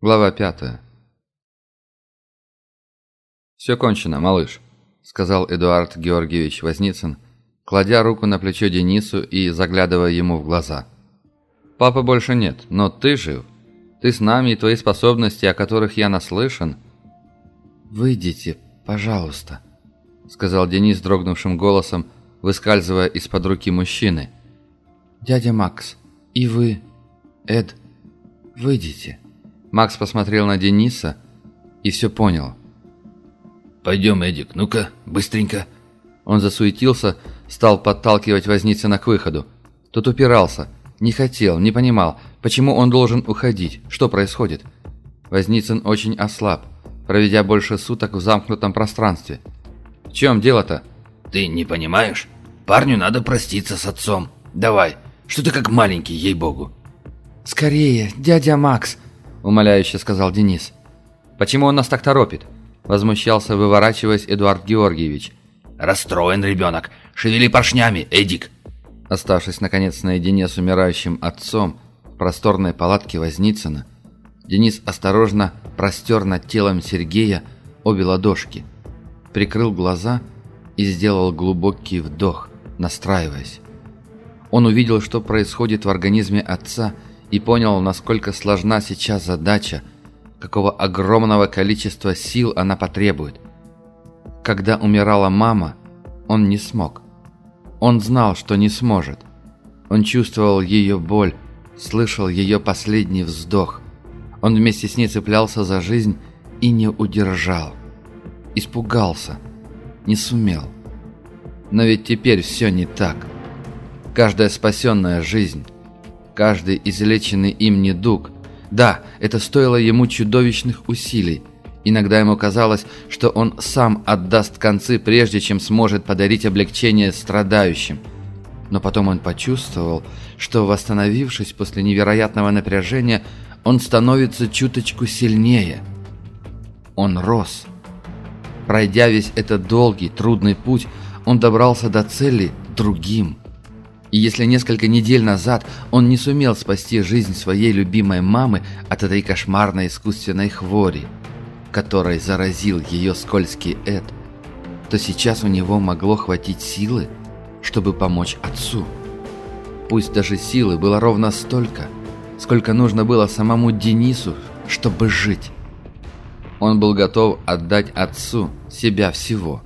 Глава пятая. «Все кончено, малыш», — сказал Эдуард Георгиевич Возницын, кладя руку на плечо Денису и заглядывая ему в глаза. «Папы больше нет, но ты жив. Ты с нами, и твои способности, о которых я наслышан...» «Выйдите, пожалуйста», — сказал Денис дрогнувшим голосом, выскальзывая из-под руки мужчины. «Дядя Макс, и вы, Эд, выйдите». Макс посмотрел на Дениса и все понял. «Пойдем, Эдик, ну-ка, быстренько». Он засуетился, стал подталкивать Возницына к выходу. Тот упирался, не хотел, не понимал, почему он должен уходить, что происходит. Возницын очень ослаб, проведя больше суток в замкнутом пространстве. «В чем дело-то?» «Ты не понимаешь? Парню надо проститься с отцом. Давай, что ты как маленький, ей-богу». «Скорее, дядя Макс!» – умоляюще сказал Денис. «Почему он нас так торопит?» – возмущался, выворачиваясь Эдуард Георгиевич. «Расстроен ребенок. Шевели поршнями, Эдик!» Оставшись, наконец, наедине с умирающим отцом в просторной палатке Возницына, Денис осторожно простер над телом Сергея обе ладошки, прикрыл глаза и сделал глубокий вдох, настраиваясь. Он увидел, что происходит в организме отца – и понял, насколько сложна сейчас задача, какого огромного количества сил она потребует. Когда умирала мама, он не смог. Он знал, что не сможет. Он чувствовал ее боль, слышал ее последний вздох. Он вместе с ней цеплялся за жизнь и не удержал. Испугался, не сумел. Но ведь теперь все не так. Каждая спасенная жизнь каждый излеченный им недуг. Да, это стоило ему чудовищных усилий. Иногда ему казалось, что он сам отдаст концы, прежде чем сможет подарить облегчение страдающим. Но потом он почувствовал, что, восстановившись после невероятного напряжения, он становится чуточку сильнее. Он рос. Пройдя весь этот долгий, трудный путь, он добрался до цели другим – и если несколько недель назад он не сумел спасти жизнь своей любимой мамы от этой кошмарной искусственной хвори, которой заразил ее скользкий Эд, то сейчас у него могло хватить силы, чтобы помочь отцу. Пусть даже силы было ровно столько, сколько нужно было самому Денису, чтобы жить. Он был готов отдать отцу себя всего.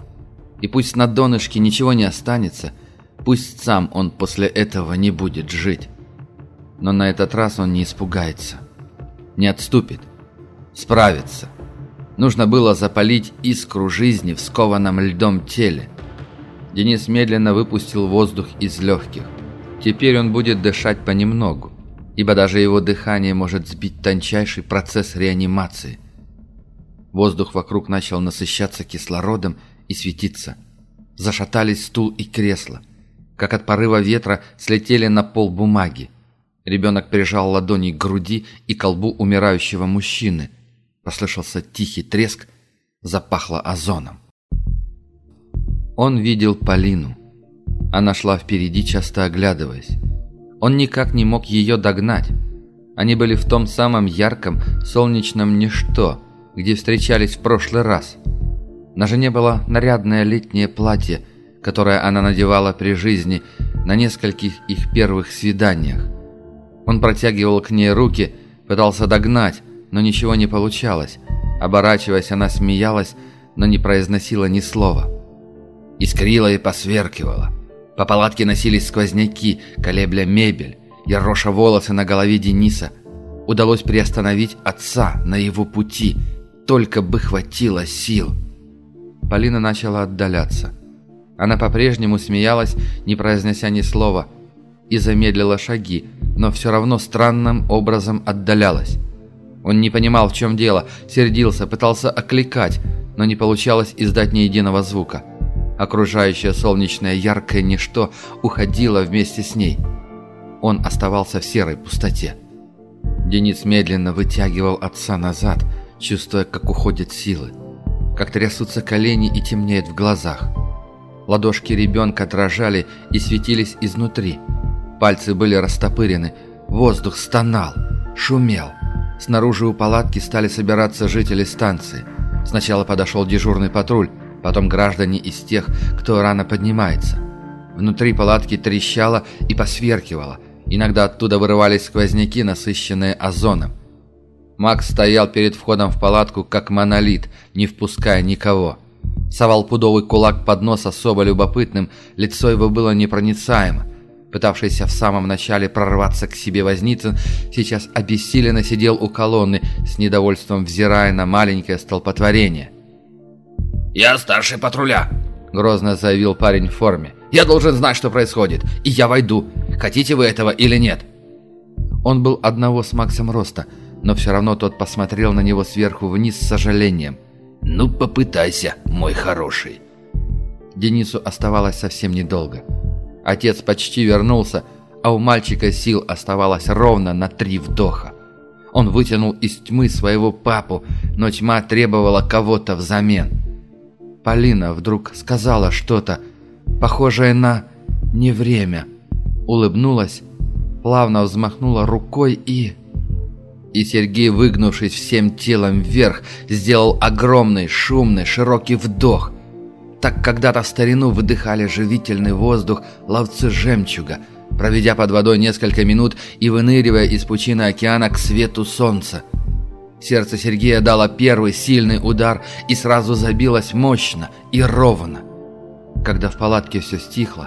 И пусть на донышке ничего не останется – Пусть сам он после этого не будет жить. Но на этот раз он не испугается. Не отступит. Справится. Нужно было запалить искру жизни в скованном льдом теле. Денис медленно выпустил воздух из легких. Теперь он будет дышать понемногу, ибо даже его дыхание может сбить тончайший процесс реанимации. Воздух вокруг начал насыщаться кислородом и светиться. Зашатались стул и кресло – как от порыва ветра слетели на пол бумаги. Ребенок прижал ладони к груди и колбу умирающего мужчины. Послышался тихий треск, запахло озоном. Он видел Полину. Она шла впереди, часто оглядываясь. Он никак не мог ее догнать. Они были в том самом ярком, солнечном ничто, где встречались в прошлый раз. На жене было нарядное летнее платье – которое она надевала при жизни на нескольких их первых свиданиях. Он протягивал к ней руки, пытался догнать, но ничего не получалось. Оборачиваясь, она смеялась, но не произносила ни слова. Искрила и посверкивала. По палатке носились сквозняки, колебля мебель, яроша волосы на голове Дениса. Удалось приостановить отца на его пути, только бы хватило сил. Полина начала отдаляться. Она по-прежнему смеялась, не произнося ни слова, и замедлила шаги, но все равно странным образом отдалялась. Он не понимал, в чем дело, сердился, пытался окликать, но не получалось издать ни единого звука. Окружающее солнечное яркое ничто уходило вместе с ней. Он оставался в серой пустоте. Денис медленно вытягивал отца назад, чувствуя, как уходят силы, как трясутся колени и темнеет в глазах. Ладошки ребенка дрожали и светились изнутри. Пальцы были растопырены, воздух стонал, шумел. Снаружи у палатки стали собираться жители станции. Сначала подошел дежурный патруль, потом граждане из тех, кто рано поднимается. Внутри палатки трещало и посверкивало. Иногда оттуда вырывались сквозняки, насыщенные озоном. Макс стоял перед входом в палатку, как монолит, не впуская никого. Совал пудовый кулак под нос особо любопытным, лицо его было непроницаемо. Пытавшийся в самом начале прорваться к себе Возницын, сейчас обессиленно сидел у колонны, с недовольством взирая на маленькое столпотворение. «Я старший патруля», — грозно заявил парень в форме. «Я должен знать, что происходит, и я войду. Хотите вы этого или нет?» Он был одного с Максом роста, но все равно тот посмотрел на него сверху вниз с сожалением. «Ну, попытайся, мой хороший». Денису оставалось совсем недолго. Отец почти вернулся, а у мальчика сил оставалось ровно на три вдоха. Он вытянул из тьмы своего папу, но тьма требовала кого-то взамен. Полина вдруг сказала что-то, похожее на «не время», улыбнулась, плавно взмахнула рукой и... И Сергей, выгнувшись всем телом вверх, сделал огромный, шумный, широкий вдох – так когда-то в старину выдыхали живительный воздух ловцы жемчуга, проведя под водой несколько минут и выныривая из пучины океана к свету солнца. Сердце Сергея дало первый сильный удар и сразу забилось мощно и ровно. Когда в палатке все стихло,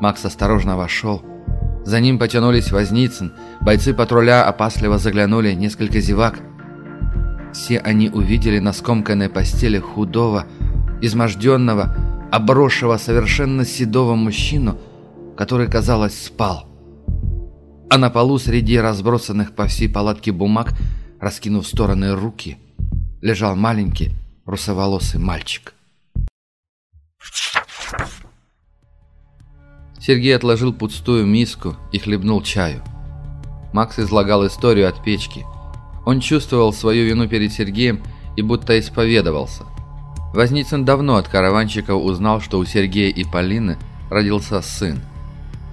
Макс осторожно вошел. За ним потянулись Возницын, бойцы патруля опасливо заглянули несколько зевак. Все они увидели на скомканной постели худого, изможденного, обросшего совершенно седого мужчину, который, казалось, спал. А на полу среди разбросанных по всей палатке бумаг, раскинув стороны руки, лежал маленький русоволосый мальчик. Сергей отложил пустую миску и хлебнул чаю. Макс излагал историю от печки. Он чувствовал свою вину перед Сергеем и будто исповедовался – Возницын давно от караванщиков узнал, что у Сергея и Полины родился сын.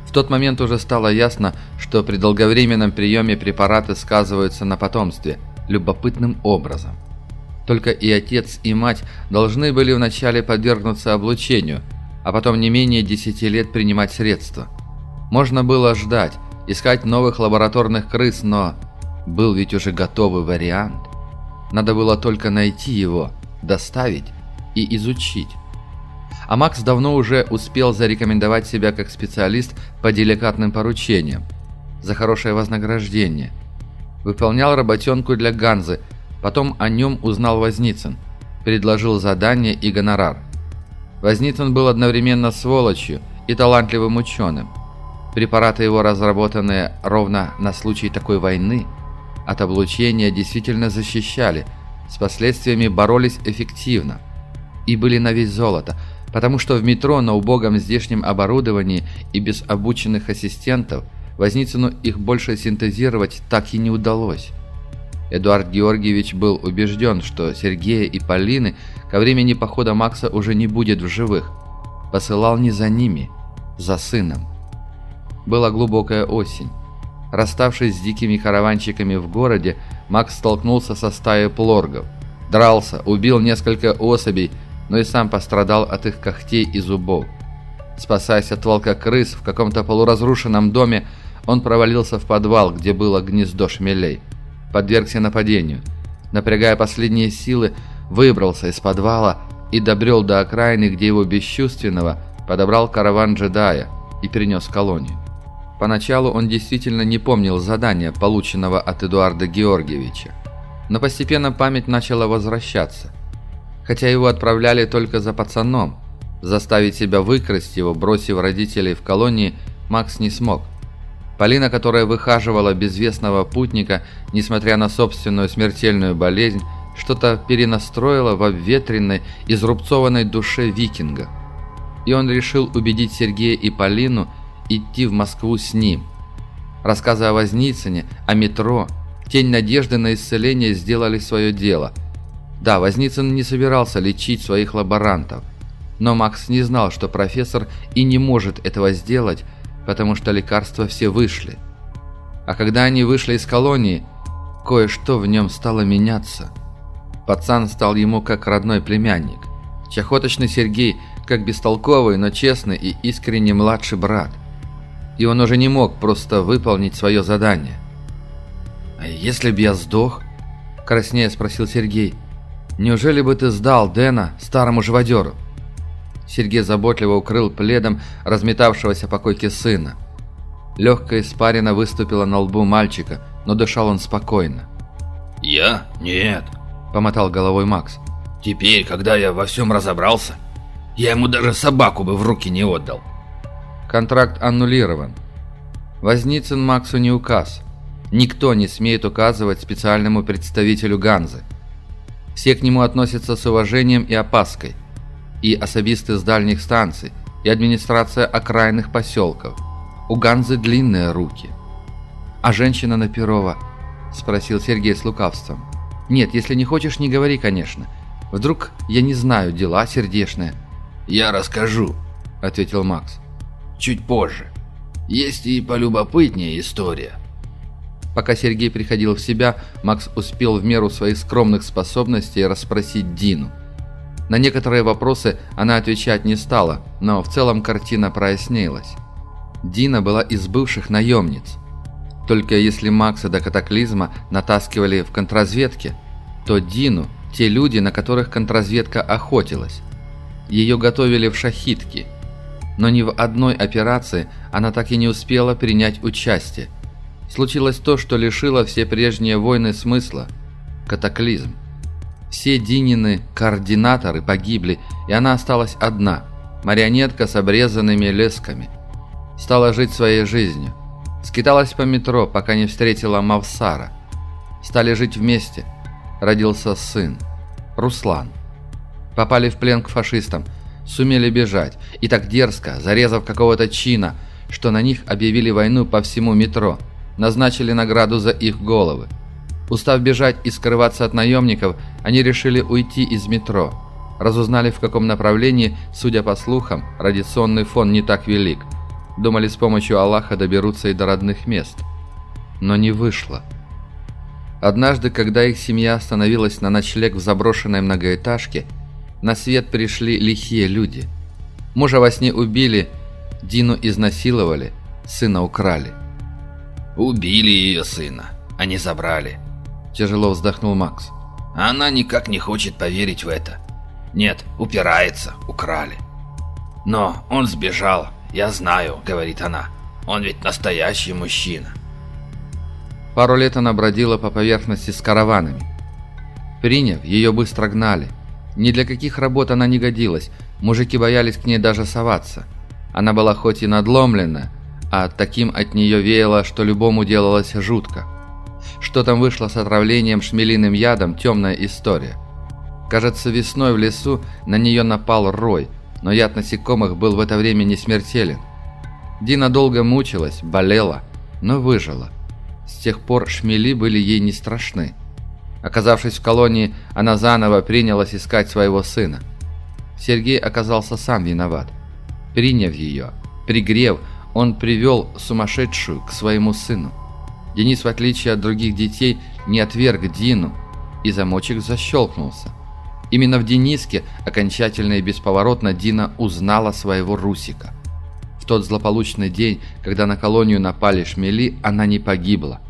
В тот момент уже стало ясно, что при долговременном приеме препараты сказываются на потомстве любопытным образом. Только и отец, и мать должны были вначале подвергнуться облучению, а потом не менее 10 лет принимать средства. Можно было ждать, искать новых лабораторных крыс, но был ведь уже готовый вариант. Надо было только найти его, доставить и изучить. А Макс давно уже успел зарекомендовать себя как специалист по деликатным поручениям, за хорошее вознаграждение. Выполнял работенку для Ганзы, потом о нем узнал Возницын, предложил задание и гонорар. Возницын был одновременно сволочью и талантливым ученым. Препараты его, разработанные ровно на случай такой войны, от облучения действительно защищали, с последствиями боролись эффективно и были на весь золото, потому что в метро на убогом здешнем оборудовании и без обученных ассистентов Возницыну их больше синтезировать так и не удалось. Эдуард Георгиевич был убежден, что Сергея и Полины ко времени похода Макса уже не будет в живых. Посылал не за ними, за сыном. Была глубокая осень. Расставшись с дикими караванщиками в городе, Макс столкнулся со стаей плоргов. Дрался, убил несколько особей, но и сам пострадал от их когтей и зубов. Спасаясь от волка крыс в каком-то полуразрушенном доме, он провалился в подвал, где было гнездо шмелей. Подвергся нападению. Напрягая последние силы, выбрался из подвала и добрел до окраины, где его бесчувственного подобрал караван джедая и перенес в колонию. Поначалу он действительно не помнил задания, полученного от Эдуарда Георгиевича. Но постепенно память начала возвращаться хотя его отправляли только за пацаном. Заставить себя выкрасть его, бросив родителей в колонии, Макс не смог. Полина, которая выхаживала безвестного путника, несмотря на собственную смертельную болезнь, что-то перенастроила в обветренной, изрубцованной душе викинга. И он решил убедить Сергея и Полину идти в Москву с ним. Рассказы о Возницыне, о метро, тень надежды на исцеление сделали свое дело – да, Возницын не собирался лечить своих лаборантов, но Макс не знал, что профессор и не может этого сделать, потому что лекарства все вышли. А когда они вышли из колонии, кое-что в нем стало меняться. Пацан стал ему как родной племянник. Чахоточный Сергей как бестолковый, но честный и искренне младший брат. И он уже не мог просто выполнить свое задание. «А если б я сдох?» – краснея спросил Сергей. «Неужели бы ты сдал Дэна старому живодеру?» Сергей заботливо укрыл пледом разметавшегося по койке сына. Легкая испарина выступила на лбу мальчика, но дышал он спокойно. «Я? Нет», — помотал головой Макс. «Теперь, когда я во всем разобрался, я ему даже собаку бы в руки не отдал». Контракт аннулирован. Возницын Максу не указ. Никто не смеет указывать специальному представителю Ганзы. Все к нему относятся с уважением и опаской. И особисты с дальних станций, и администрация окраинных поселков. У Ганзы длинные руки. «А женщина на Перова?» – спросил Сергей с лукавством. «Нет, если не хочешь, не говори, конечно. Вдруг я не знаю, дела сердечные». «Я расскажу», – ответил Макс. «Чуть позже. Есть и полюбопытнее история». Пока Сергей приходил в себя, Макс успел в меру своих скромных способностей расспросить Дину. На некоторые вопросы она отвечать не стала, но в целом картина прояснилась. Дина была из бывших наемниц. Только если Макса до катаклизма натаскивали в контрразведке, то Дину – те люди, на которых контрразведка охотилась. Ее готовили в шахитке. Но ни в одной операции она так и не успела принять участие, случилось то, что лишило все прежние войны смысла – катаклизм. Все Динины координаторы погибли, и она осталась одна – марионетка с обрезанными лесками. Стала жить своей жизнью. Скиталась по метро, пока не встретила Мавсара. Стали жить вместе. Родился сын – Руслан. Попали в плен к фашистам, сумели бежать, и так дерзко, зарезав какого-то чина, что на них объявили войну по всему метро – назначили награду за их головы. Устав бежать и скрываться от наемников, они решили уйти из метро. Разузнали, в каком направлении, судя по слухам, радиационный фон не так велик. Думали, с помощью Аллаха доберутся и до родных мест. Но не вышло. Однажды, когда их семья остановилась на ночлег в заброшенной многоэтажке, на свет пришли лихие люди. Мужа во сне убили, Дину изнасиловали, сына украли. «Убили ее сына, а не забрали», – тяжело вздохнул Макс. «Она никак не хочет поверить в это. Нет, упирается, украли». «Но он сбежал, я знаю», – говорит она. «Он ведь настоящий мужчина». Пару лет она бродила по поверхности с караванами. Приняв, ее быстро гнали. Ни для каких работ она не годилась, мужики боялись к ней даже соваться. Она была хоть и надломлена, а таким от нее веяло, что любому делалось жутко. Что там вышло с отравлением шмелиным ядом, темная история. Кажется, весной в лесу на нее напал рой, но яд насекомых был в это время не смертелен. Дина долго мучилась, болела, но выжила. С тех пор шмели были ей не страшны. Оказавшись в колонии, она заново принялась искать своего сына. Сергей оказался сам виноват. Приняв ее, пригрев, он привел сумасшедшую к своему сыну. Денис, в отличие от других детей, не отверг Дину, и замочек защелкнулся. Именно в Дениске окончательно и бесповоротно Дина узнала своего Русика. В тот злополучный день, когда на колонию напали шмели, она не погибла.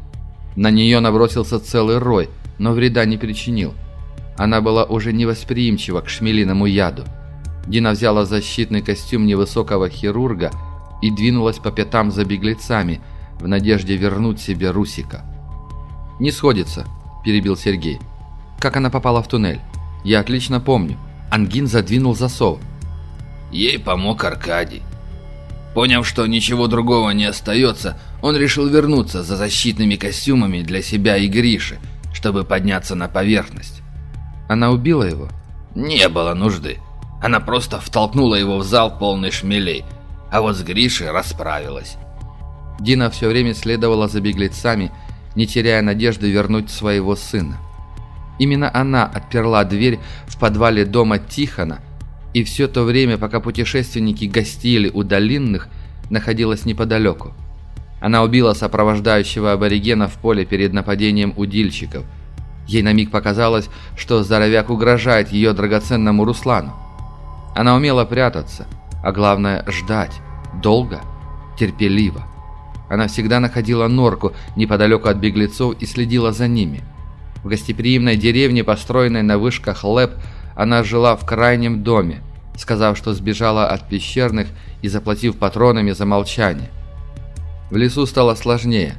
На нее набросился целый рой, но вреда не причинил. Она была уже невосприимчива к шмелиному яду. Дина взяла защитный костюм невысокого хирурга – и двинулась по пятам за беглецами, в надежде вернуть себе Русика. «Не сходится», – перебил Сергей. «Как она попала в туннель? Я отлично помню. Ангин задвинул засов». Ей помог Аркадий. Поняв, что ничего другого не остается, он решил вернуться за защитными костюмами для себя и Гриши, чтобы подняться на поверхность. Она убила его? Не было нужды. Она просто втолкнула его в зал полный шмелей – а вот с Гришей расправилась. Дина все время следовала за беглецами, не теряя надежды вернуть своего сына. Именно она отперла дверь в подвале дома Тихона, и все то время, пока путешественники гостили у Долинных, находилась неподалеку. Она убила сопровождающего аборигена в поле перед нападением удильщиков. Ей на миг показалось, что здоровяк угрожает ее драгоценному Руслану. Она умела прятаться, а главное ждать, долго, терпеливо. Она всегда находила норку неподалеку от беглецов и следила за ними. В гостеприимной деревне, построенной на вышках ЛЭП, она жила в крайнем доме, сказав, что сбежала от пещерных и заплатив патронами за молчание. В лесу стало сложнее.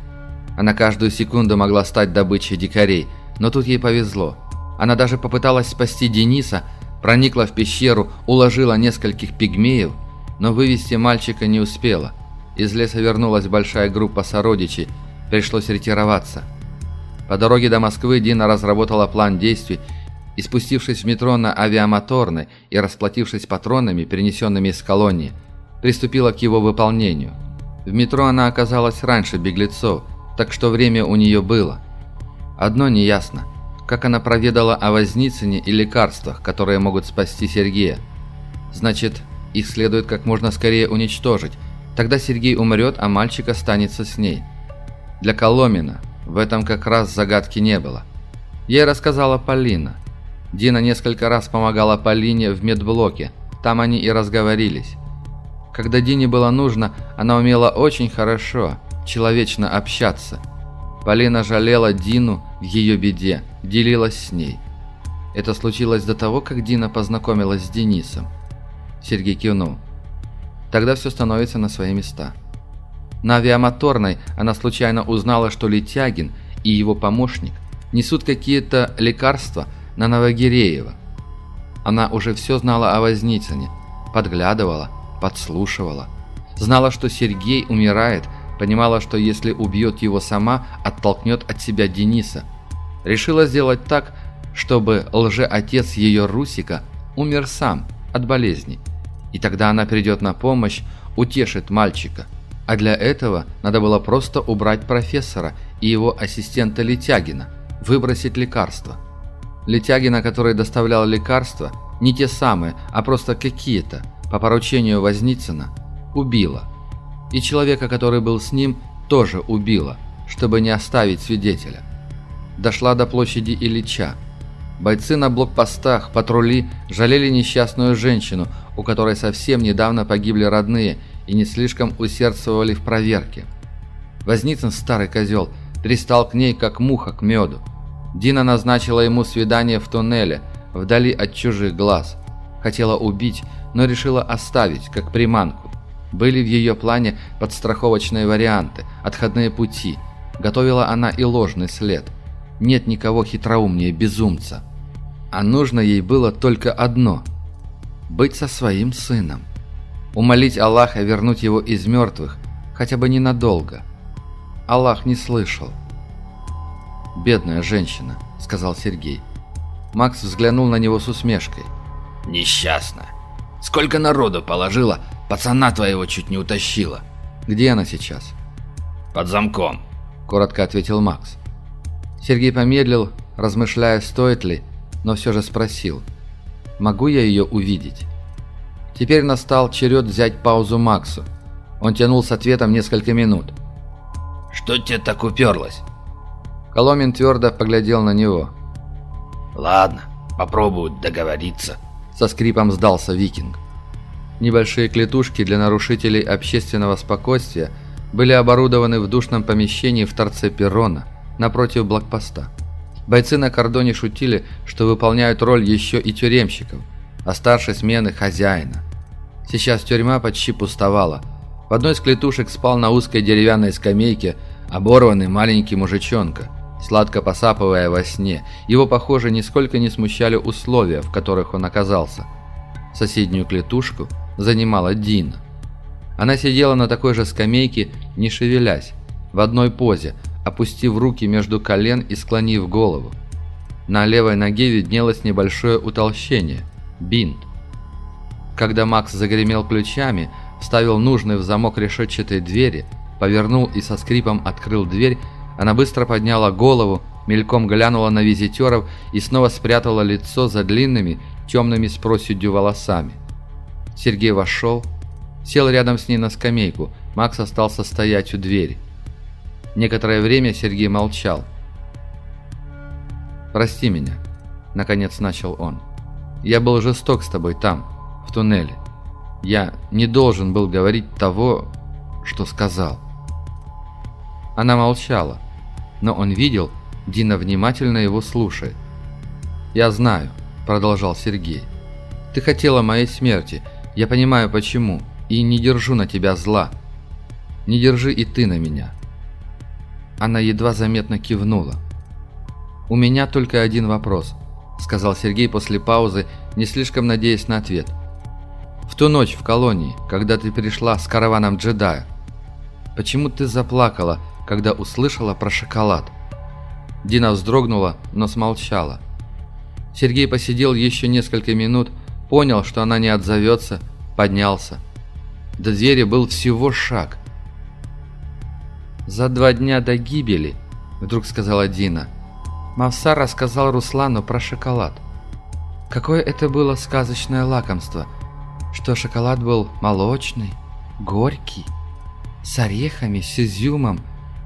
Она каждую секунду могла стать добычей дикарей, но тут ей повезло. Она даже попыталась спасти Дениса, проникла в пещеру, уложила нескольких пигмеев, но вывести мальчика не успела. Из леса вернулась большая группа сородичей, пришлось ретироваться. По дороге до Москвы Дина разработала план действий и, спустившись в метро на авиамоторной и расплатившись патронами, перенесенными из колонии, приступила к его выполнению – в метро она оказалась раньше беглецов, так что время у нее было. Одно неясно, как она проведала о Возницыне и лекарствах, которые могут спасти Сергея. Значит, их следует как можно скорее уничтожить, тогда Сергей умрет, а мальчик останется с ней. Для Коломина в этом как раз загадки не было. Ей рассказала Полина. Дина несколько раз помогала Полине в медблоке, там они и разговорились. Когда Дине было нужно, она умела очень хорошо, человечно общаться. Полина жалела Дину в ее беде, делилась с ней. Это случилось до того, как Дина познакомилась с Денисом. Сергей кивнул. Тогда все становится на свои места. На авиамоторной она случайно узнала, что Летягин и его помощник несут какие-то лекарства на Новогиреева. Она уже все знала о Возницыне, подглядывала, подслушивала. Знала, что Сергей умирает, понимала, что если убьет его сама, оттолкнет от себя Дениса. Решила сделать так, чтобы лжеотец ее Русика умер сам от болезни. И тогда она придет на помощь, утешит мальчика. А для этого надо было просто убрать профессора и его ассистента Летягина, выбросить лекарства. Летягина, который доставлял лекарства, не те самые, а просто какие-то – по поручению Возницына, убила. И человека, который был с ним, тоже убила, чтобы не оставить свидетеля. Дошла до площади Ильича. Бойцы на блокпостах, патрули жалели несчастную женщину, у которой совсем недавно погибли родные и не слишком усердствовали в проверке. Возницын, старый козел, пристал к ней, как муха к меду. Дина назначила ему свидание в туннеле, вдали от чужих глаз. Хотела убить, но решила оставить, как приманку. Были в ее плане подстраховочные варианты, отходные пути. Готовила она и ложный след. Нет никого хитроумнее безумца. А нужно ей было только одно – быть со своим сыном. Умолить Аллаха вернуть его из мертвых, хотя бы ненадолго. Аллах не слышал. «Бедная женщина», – сказал Сергей. Макс взглянул на него с усмешкой. «Несчастная. Сколько народу положила, пацана твоего чуть не утащила. Где она сейчас? Под замком, коротко ответил Макс. Сергей помедлил, размышляя, стоит ли, но все же спросил. Могу я ее увидеть? Теперь настал черед взять паузу Максу. Он тянул с ответом несколько минут. «Что тебе так уперлось?» Коломин твердо поглядел на него. «Ладно, попробую договориться». Со скрипом сдался викинг. Небольшие клетушки для нарушителей общественного спокойствия были оборудованы в душном помещении в торце перрона, напротив блокпоста. Бойцы на кордоне шутили, что выполняют роль еще и тюремщиков, а старшей смены хозяина. Сейчас тюрьма почти пустовала. В одной из клетушек спал на узкой деревянной скамейке оборванный маленький мужичонка – сладко посапывая во сне. Его, похоже, нисколько не смущали условия, в которых он оказался. Соседнюю клетушку занимала Дина. Она сидела на такой же скамейке, не шевелясь, в одной позе, опустив руки между колен и склонив голову. На левой ноге виднелось небольшое утолщение – бинт. Когда Макс загремел ключами, вставил нужный в замок решетчатой двери, повернул и со скрипом открыл дверь, она быстро подняла голову, мельком глянула на визитеров и снова спрятала лицо за длинными, темными с проседью волосами. Сергей вошел, сел рядом с ней на скамейку, Макс остался стоять у двери. Некоторое время Сергей молчал. «Прости меня», — наконец начал он. «Я был жесток с тобой там, в туннеле. Я не должен был говорить того, что сказал». Она молчала, но он видел, Дина внимательно его слушает. «Я знаю», — продолжал Сергей. «Ты хотела моей смерти, я понимаю почему, и не держу на тебя зла. Не держи и ты на меня». Она едва заметно кивнула. «У меня только один вопрос», — сказал Сергей после паузы, не слишком надеясь на ответ. «В ту ночь в колонии, когда ты пришла с караваном джедая, почему ты заплакала, когда услышала про шоколад?» Дина вздрогнула, но смолчала. Сергей посидел еще несколько минут, понял, что она не отзовется, поднялся. До двери был всего шаг. «За два дня до гибели», — вдруг сказала Дина, — Мавса рассказал Руслану про шоколад. Какое это было сказочное лакомство, что шоколад был молочный, горький, с орехами, с изюмом,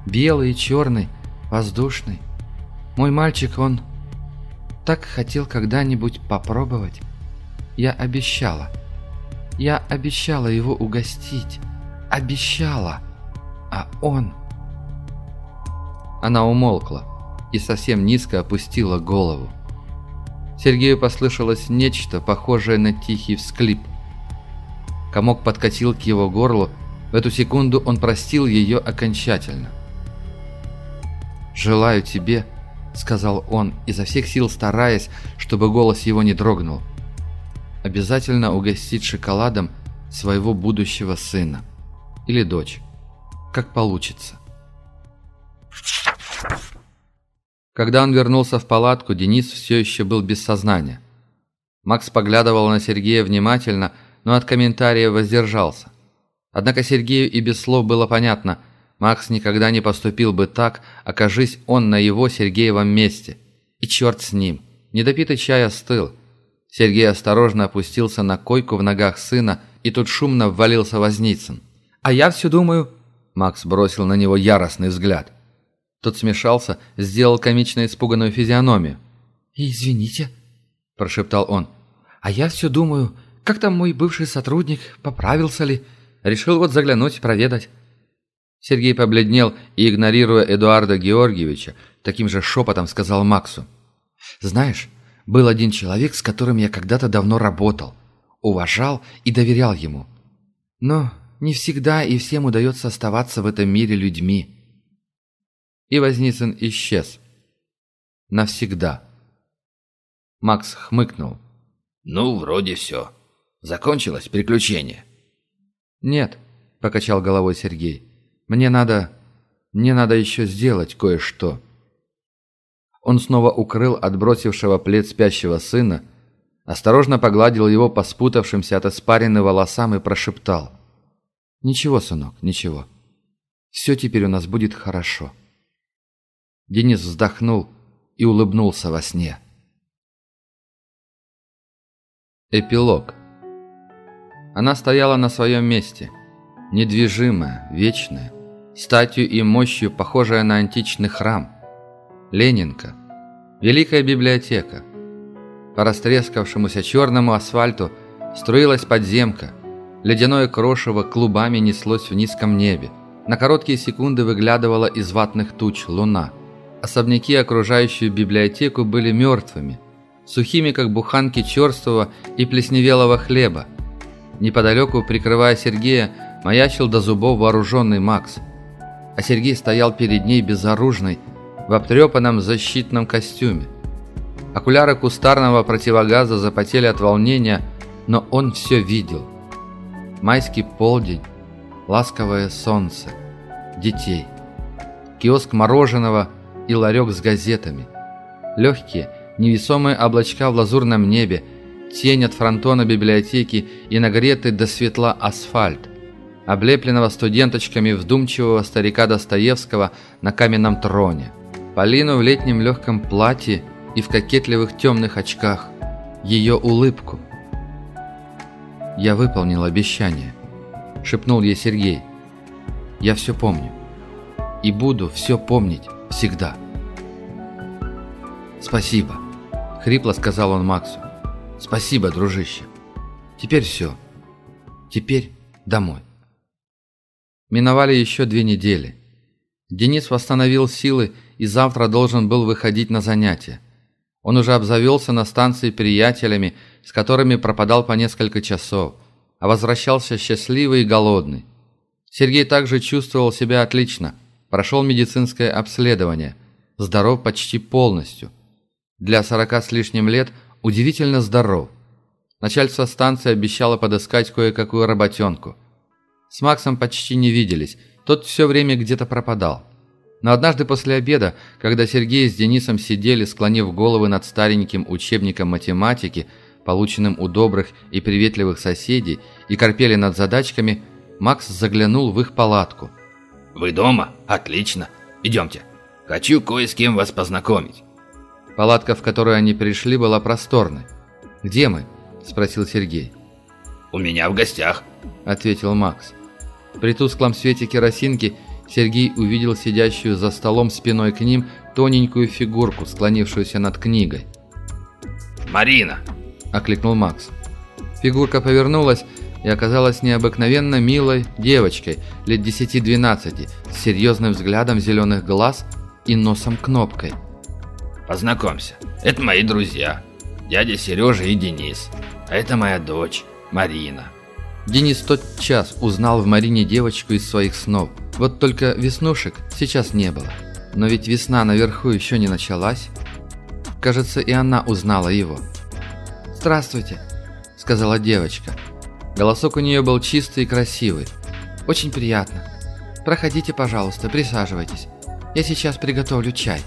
белый и черный, воздушный. Мой мальчик, он так хотел когда-нибудь попробовать. Я обещала. Я обещала его угостить. Обещала. А он... Она умолкла и совсем низко опустила голову. Сергею послышалось нечто, похожее на тихий всклип. Комок подкатил к его горлу, в эту секунду он простил ее окончательно. «Желаю тебе», — сказал он, изо всех сил стараясь, чтобы голос его не дрогнул, «обязательно угостить шоколадом своего будущего сына или дочь, как получится». Когда он вернулся в палатку, Денис все еще был без сознания. Макс поглядывал на Сергея внимательно, но от комментария воздержался. Однако Сергею и без слов было понятно, Макс никогда не поступил бы так, окажись он на его Сергеевом месте. И черт с ним, недопитый чай остыл. Сергей осторожно опустился на койку в ногах сына, и тут шумно ввалился Возницын. «А я все думаю...» Макс бросил на него яростный взгляд – тот смешался, сделал комично испуганную физиономию. «Извините», – прошептал он. «А я все думаю, как там мой бывший сотрудник, поправился ли? Решил вот заглянуть, проведать». Сергей побледнел и, игнорируя Эдуарда Георгиевича, таким же шепотом сказал Максу. «Знаешь, был один человек, с которым я когда-то давно работал, уважал и доверял ему. Но не всегда и всем удается оставаться в этом мире людьми и Возницын исчез. Навсегда. Макс хмыкнул. «Ну, вроде все. Закончилось приключение». «Нет», — покачал головой Сергей. «Мне надо... Мне надо еще сделать кое-что». Он снова укрыл отбросившего плед спящего сына, осторожно погладил его по спутавшимся от испарины волосам и прошептал. «Ничего, сынок, ничего. Все теперь у нас будет хорошо». Денис вздохнул и улыбнулся во сне. Эпилог. Она стояла на своем месте, недвижимая, вечная, статью и мощью похожая на античный храм. Ленинка. Великая библиотека. По растрескавшемуся черному асфальту струилась подземка. Ледяное крошево клубами неслось в низком небе. На короткие секунды выглядывала из ватных туч луна – Особняки, окружающие библиотеку, были мертвыми, сухими, как буханки черствого и плесневелого хлеба. Неподалеку, прикрывая Сергея, маячил до зубов вооруженный Макс. А Сергей стоял перед ней безоружный, в обтрепанном защитном костюме. Окуляры кустарного противогаза запотели от волнения, но он все видел. Майский полдень, ласковое солнце, детей, киоск мороженого – и ларек с газетами. Легкие, невесомые облачка в лазурном небе, тень от фронтона библиотеки и нагретый до светла асфальт, облепленного студенточками вдумчивого старика Достоевского на каменном троне, Полину в летнем легком платье и в кокетливых темных очках, ее улыбку. «Я выполнил обещание», — шепнул ей Сергей. «Я все помню». и буду все помнить всегда. «Спасибо», — хрипло сказал он Максу. «Спасибо, дружище. Теперь все. Теперь домой». Миновали еще две недели. Денис восстановил силы и завтра должен был выходить на занятия. Он уже обзавелся на станции приятелями, с которыми пропадал по несколько часов, а возвращался счастливый и голодный. Сергей также чувствовал себя отлично, прошел медицинское обследование, здоров почти полностью. Для сорока с лишним лет удивительно здоров. Начальство станции обещало подыскать кое-какую работенку. С Максом почти не виделись, тот все время где-то пропадал. Но однажды после обеда, когда Сергей с Денисом сидели, склонив головы над стареньким учебником математики, полученным у добрых и приветливых соседей, и корпели над задачками, Макс заглянул в их палатку. «Вы дома? Отлично. Идемте. Хочу кое с кем вас познакомить». Палатка, в которую они пришли, была просторной. «Где мы?» – спросил Сергей. «У меня в гостях», – ответил Макс. При тусклом свете керосинки – Сергей увидел сидящую за столом спиной к ним тоненькую фигурку, склонившуюся над книгой. «Марина!» – окликнул Макс. Фигурка повернулась и оказалась необыкновенно милой девочкой лет 10-12 с серьезным взглядом зеленых глаз и носом-кнопкой. «Познакомься, это мои друзья, дядя Сережа и Денис, а это моя дочь, Марина». Денис тот час узнал в Марине девочку из своих снов – вот только веснушек сейчас не было. Но ведь весна наверху еще не началась. Кажется, и она узнала его. «Здравствуйте», — сказала девочка. Голосок у нее был чистый и красивый. «Очень приятно. Проходите, пожалуйста, присаживайтесь. Я сейчас приготовлю чай».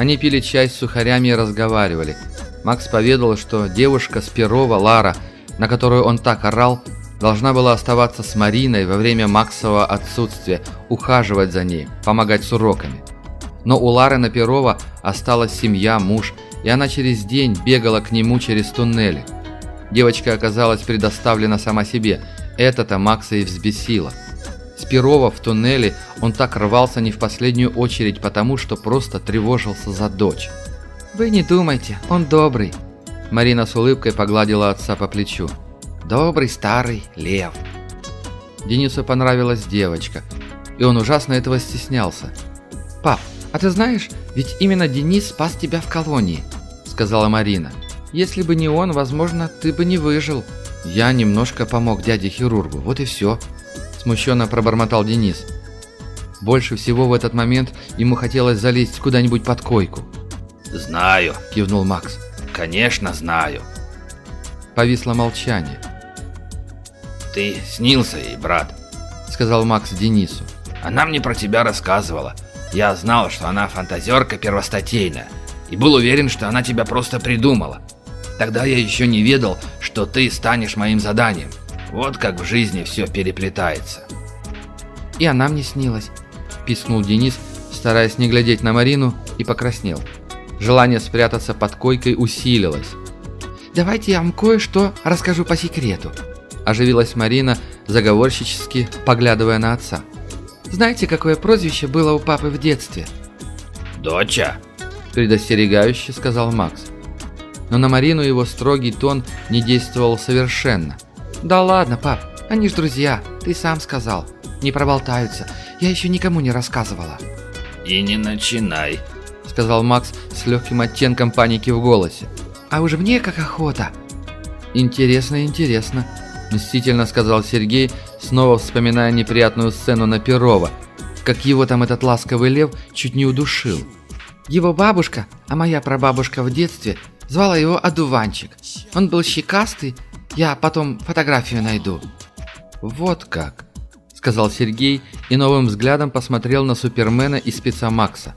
Они пили чай с сухарями и разговаривали. Макс поведал, что девушка с Перова, Лара, на которую он так орал, должна была оставаться с Мариной во время Максового отсутствия, ухаживать за ней, помогать с уроками. Но у Лары Наперова осталась семья, муж, и она через день бегала к нему через туннели. Девочка оказалась предоставлена сама себе, это-то Макса и взбесило. С в туннеле он так рвался не в последнюю очередь потому, что просто тревожился за дочь. «Вы не думайте, он добрый», Марина с улыбкой погладила отца по плечу. Добрый старый лев. Денису понравилась девочка, и он ужасно этого стеснялся. «Пап, а ты знаешь, ведь именно Денис спас тебя в колонии», — сказала Марина. «Если бы не он, возможно, ты бы не выжил». «Я немножко помог дяде-хирургу, вот и все», — смущенно пробормотал Денис. Больше всего в этот момент ему хотелось залезть куда-нибудь под койку. «Знаю», — кивнул Макс. «Конечно знаю». Повисло молчание. «Ты снился ей, брат», — сказал Макс Денису. «Она мне про тебя рассказывала. Я знал, что она фантазерка первостатейная, и был уверен, что она тебя просто придумала. Тогда я еще не ведал, что ты станешь моим заданием. Вот как в жизни все переплетается». «И она мне снилась», — пискнул Денис, стараясь не глядеть на Марину, и покраснел. Желание спрятаться под койкой усилилось. «Давайте я вам кое-что расскажу по секрету», Оживилась Марина, заговорщически поглядывая на отца. «Знаете, какое прозвище было у папы в детстве?» «Доча!» Предостерегающе сказал Макс. Но на Марину его строгий тон не действовал совершенно. «Да ладно, пап, они ж друзья, ты сам сказал. Не проболтаются, я еще никому не рассказывала». «И не начинай», — сказал Макс с легким оттенком паники в голосе. «А уж мне как охота». «Интересно, интересно», Мстительно сказал Сергей, снова вспоминая неприятную сцену на Перова, как его там этот ласковый лев чуть не удушил. Его бабушка, а моя прабабушка в детстве, звала его Адуванчик. Он был щекастый, я потом фотографию найду. Вот как, сказал Сергей и новым взглядом посмотрел на Супермена и спеца Макса.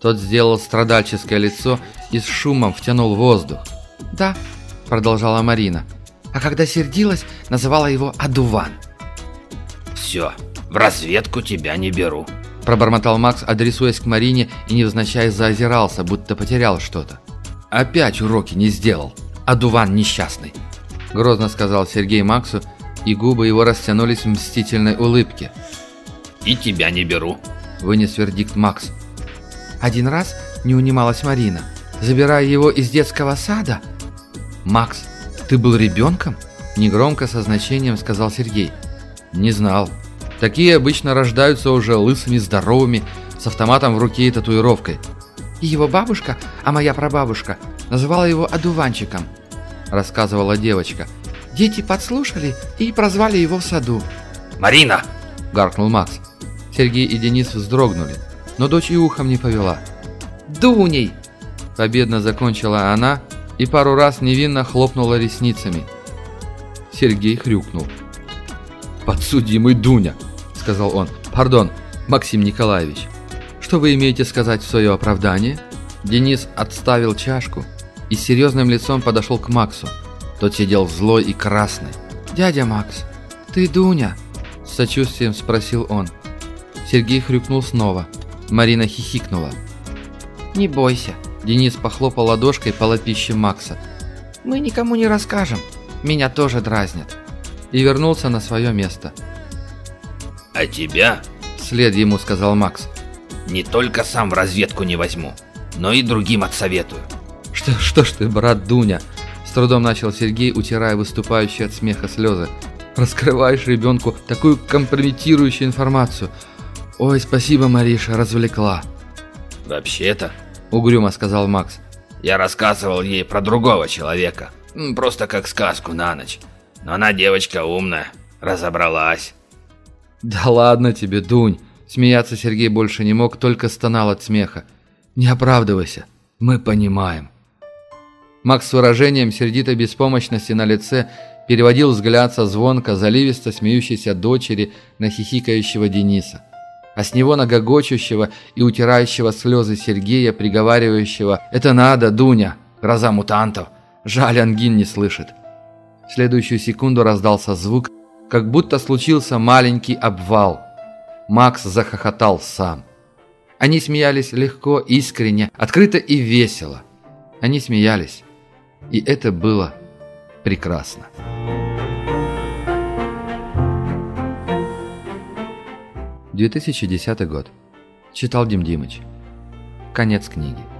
Тот сделал страдальческое лицо и с шумом втянул воздух. «Да», — продолжала Марина, а когда сердилась, называла его Адуван. «Все, в разведку тебя не беру», – пробормотал Макс, адресуясь к Марине и невзначай заозирался, будто потерял что-то. «Опять уроки не сделал. Адуван несчастный», – грозно сказал Сергей Максу, и губы его растянулись в мстительной улыбке. «И тебя не беру», вынес вердикт Макс. «Один раз не унималась Марина, забирая его из детского сада». «Макс, ты был ребенком?» Негромко со значением сказал Сергей. «Не знал. Такие обычно рождаются уже лысыми, здоровыми, с автоматом в руке и татуировкой. И его бабушка, а моя прабабушка, называла его одуванчиком», рассказывала девочка. «Дети подслушали и прозвали его в саду». «Марина!» – гаркнул Макс. Сергей и Денис вздрогнули, но дочь и ухом не повела. «Дуней!» – победно закончила она и пару раз невинно хлопнула ресницами. Сергей хрюкнул. «Подсудимый Дуня!» – сказал он. «Пардон, Максим Николаевич. Что вы имеете сказать в свое оправдание?» Денис отставил чашку и с серьезным лицом подошел к Максу. Тот сидел злой и красный. «Дядя Макс, ты Дуня?» – с сочувствием спросил он. Сергей хрюкнул снова. Марина хихикнула. «Не бойся», – Денис похлопал ладошкой по лапище Макса. «Мы никому не расскажем. Меня тоже дразнят». И вернулся на свое место. «А тебя?» – вслед ему сказал Макс. «Не только сам в разведку не возьму, но и другим отсоветую». «Что, что ж ты, брат Дуня?» С трудом начал Сергей, утирая выступающие от смеха слезы. «Раскрываешь ребенку такую компрометирующую информацию. Ой, спасибо, Мариша, развлекла». «Вообще-то», — угрюмо сказал Макс, — «я рассказывал ей про другого человека. Просто как сказку на ночь. Но она девочка умная, разобралась». «Да ладно тебе, Дунь!» Смеяться Сергей больше не мог, только стонал от смеха. «Не оправдывайся, мы понимаем». Макс с выражением сердитой беспомощности на лице переводил взгляд со звонка, заливисто смеющейся дочери на хихикающего Дениса. А с него на гогочущего и утирающего слезы Сергея, приговаривающего «Это надо, Дуня! Гроза мутантов! Жаль, Ангин не слышит!» В следующую секунду раздался звук, как будто случился маленький обвал. Макс захохотал сам. Они смеялись легко, искренне, открыто и весело. Они смеялись. И это было прекрасно. «2010 год». Читал Дим Димыч. Конец книги.